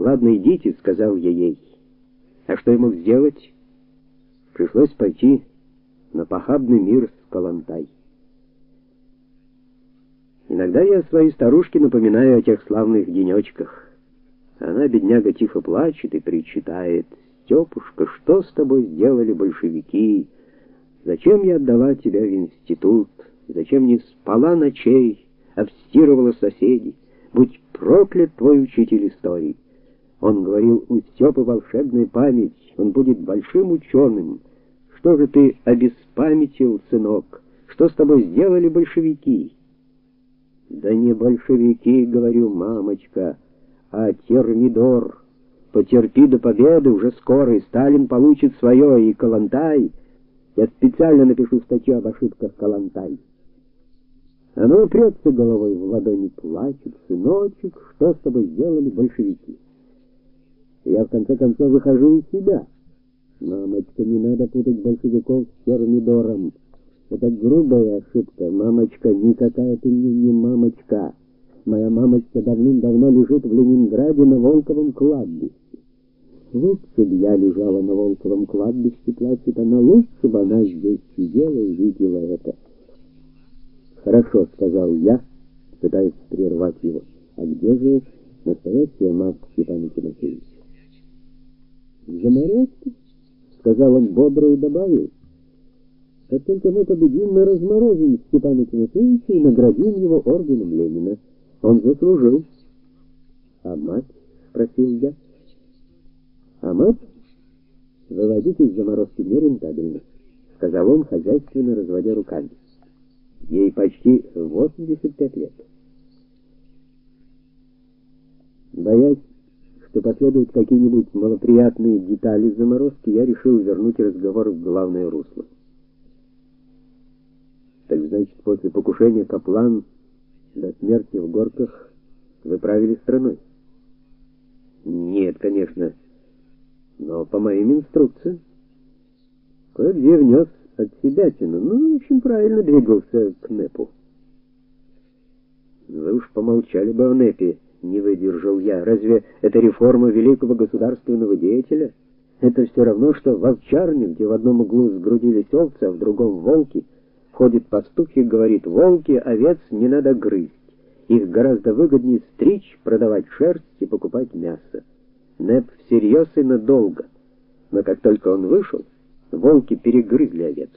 "Ладно, идите", сказал я ей. А что я мог сделать? Пришлось пойти на похабный мир с Калантай. Иногда я своей старушке напоминаю о тех славных денечках. Она, бедняга, тихо плачет и причитает: "Степушка, что с тобой сделали большевики? Зачем я отдала тебя в институт? Зачем не спала ночей, обстирывала соседей? Будь проклят твой учитель истории". Он говорил: "У Степы волшебная память, он будет большим ученым. Что же ты обеспамятил, сынок? Что с тобой сделали большевики?" Да не большевики, говорю, мамочка, а термидор. Потерпи до победы, уже скоро и Сталин получит свое, и Калантай. Я специально напишу статью об ошибках Калантай. Она упрется головой в ладони, плачет, сыночек, что с тобой сделали большевики? Я в конце концов выхожу из себя. Мамочка, не надо путать большевиков с термидором. Это грубая ошибка, мамочка, никакая ты не, не мамочка. Моя мамочка давным-давно лежит в Ленинграде на Волковом кладбище. Лучше бы я лежала на Волковом кладбище, плачет она, лучше бы она здесь сидела и видела это. Хорошо, сказал я, пытаясь прервать его. А где же настоящая мать Степана Тимофеевича? В заморозке, сказал он бодро и добавил. Как только мы победим, мы разморозим Степана Тимофеевича и наградим его орденом Ленина. Он заслужил. А мать? спросил я. А мать? Выводить из заморозки нерентабельно, сказал он, хозяйственно разводя руками. Ей почти 85 лет. Боясь, что последуют какие-нибудь малоприятные детали заморозки, я решил вернуть разговор в главное русло. Так значит, после покушения Каплан до смерти в горках вы правили страной? Нет, конечно. Но по моим инструкциям. Кое-где внес от себя тяну. Ну, в общем, правильно двигался к НЭПу. Вы уж помолчали бы о НЭПе, не выдержал я. Разве это реформа великого государственного деятеля? Это все равно, что в овчарне, где в одном углу сгрудились овцы, а в другом волки — ходит пастух и говорит: "Волки, овец не надо грызть. Их гораздо выгоднее стричь, продавать шерсть и покупать мясо". Неп всерьез и надолго. Но как только он вышел, волки перегрызли овец.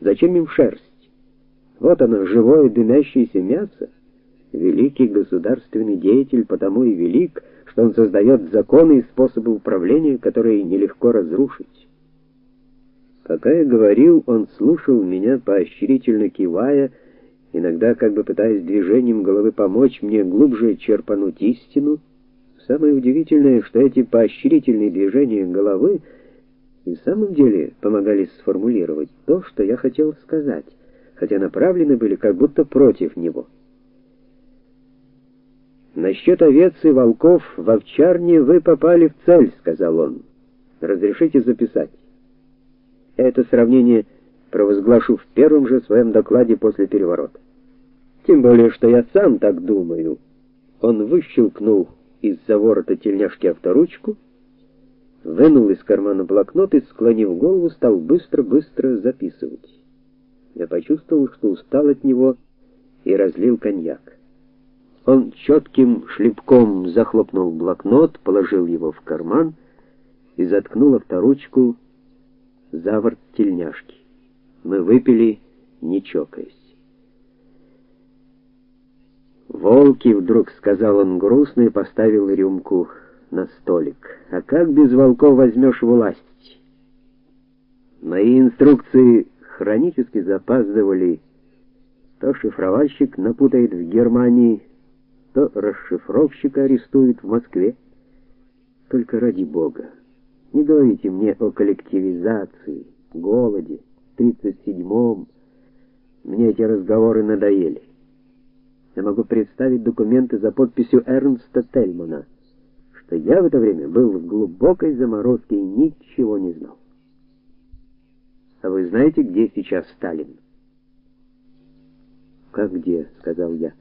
Зачем им шерсть? Вот оно, живое дымящееся мясо. Великий государственный деятель потому и велик, что он создает законы и способы управления, которые нелегко разрушить. Пока я говорил, он слушал меня поощрительно кивая, иногда как бы пытаясь движением головы помочь мне глубже черпануть истину. Самое удивительное, что эти поощрительные движения головы и в самом деле помогали сформулировать то, что я хотел сказать, хотя направлены были как будто против него. Насчет овец и волков в овчарне вы попали в цель, сказал он. Разрешите записать. Это сравнение провозглашу в первом же своем докладе после переворота. Тем более, что я сам так думаю. Он выщелкнул из-за ворота тельняшки авторучку, вынул из кармана блокнот и, склонив голову, стал быстро-быстро записывать. Я почувствовал, что устал от него и разлил коньяк. Он четким шлепком захлопнул блокнот, положил его в карман и заткнул авторучку за ворот тельняшки. Мы выпили, не чокаясь. Волки вдруг сказал он грустно и поставил рюмку на столик. А как без волков возьмешь власть? Мои инструкции хронически запаздывали. То шифровальщик напутает в Германии, то расшифровщика арестуют в Москве. Только ради бога, не говорите мне о коллективизации, голоде, 37-м. Мне эти разговоры надоели. Я могу представить документы за подписью Эрнста Тельмана, что я в это время был в глубокой заморозке и ничего не знал. А вы знаете, где сейчас Сталин? Как где, сказал я.